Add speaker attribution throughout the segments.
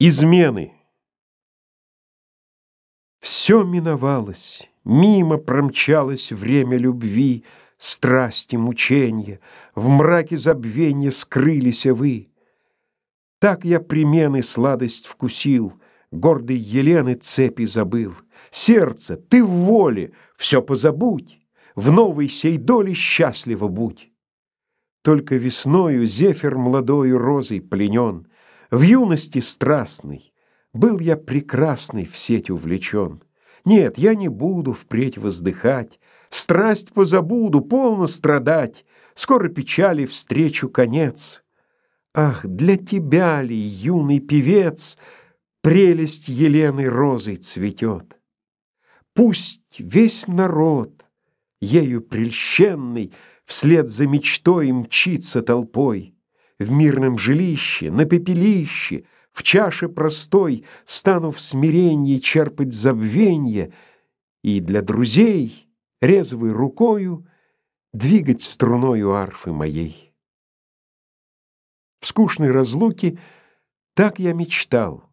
Speaker 1: Измены. Все миновалось, мимо промчалось время любви, страсти, мучения, в мраке забвения скрылись вы. Так я примены сладость вкусил, гордой Елены цепи забыл. Сердце, ты в воле, все позабудь, в новой сей доле счастливо будь. Только весною зефир молодою розой пленен, в юности страстный был я прекрасный в сеть увлечен. Нет, я не буду впредь воздыхать, страсть позабуду, полно страдать, скоро печали встречу конец. Ах, для тебя ли, юный певец, прелесть Елены розой цветет? Пусть весь народ, ею прельщенный, вслед за мечтой мчится толпой в мирном жилище, на пепелище, в чаше простой стану в смирении черпать забвенье и для друзей резвой рукою двигать струною арфы моей. В скучной разлуке так я мечтал,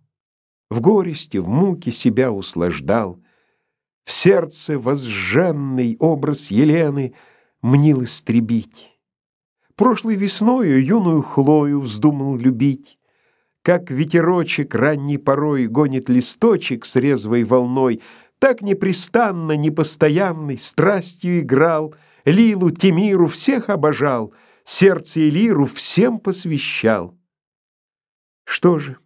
Speaker 1: в горести, в муке себя услаждал, в сердце возжженный образ Елены мнил истребить. Прошлой весною юную Хлою вздумал любить. Как ветерочек ранней порой гонит листочек с резвой волной, так непрестанно, непостоянный страстью играл, Лилу, Тимиру всех обожал, сердце и лиру всем посвящал. Что же,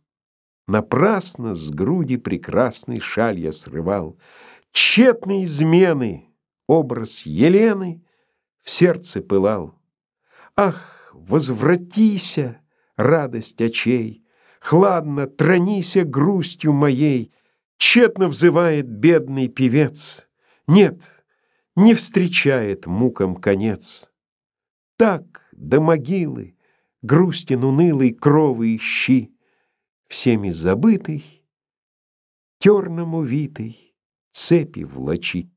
Speaker 1: напрасно с груди прекрасной шаль я срывал, тщетные измены, образ Елены в сердце пылал. Ах, возвратися, радость очей, Хладно тронися грустью моей, Тщетно взывает бедный певец. Нет, не встречает мукам конец. Так до могилы, грустен унылый кровы ищи, Всеми забытый, терному витый цепи влачи.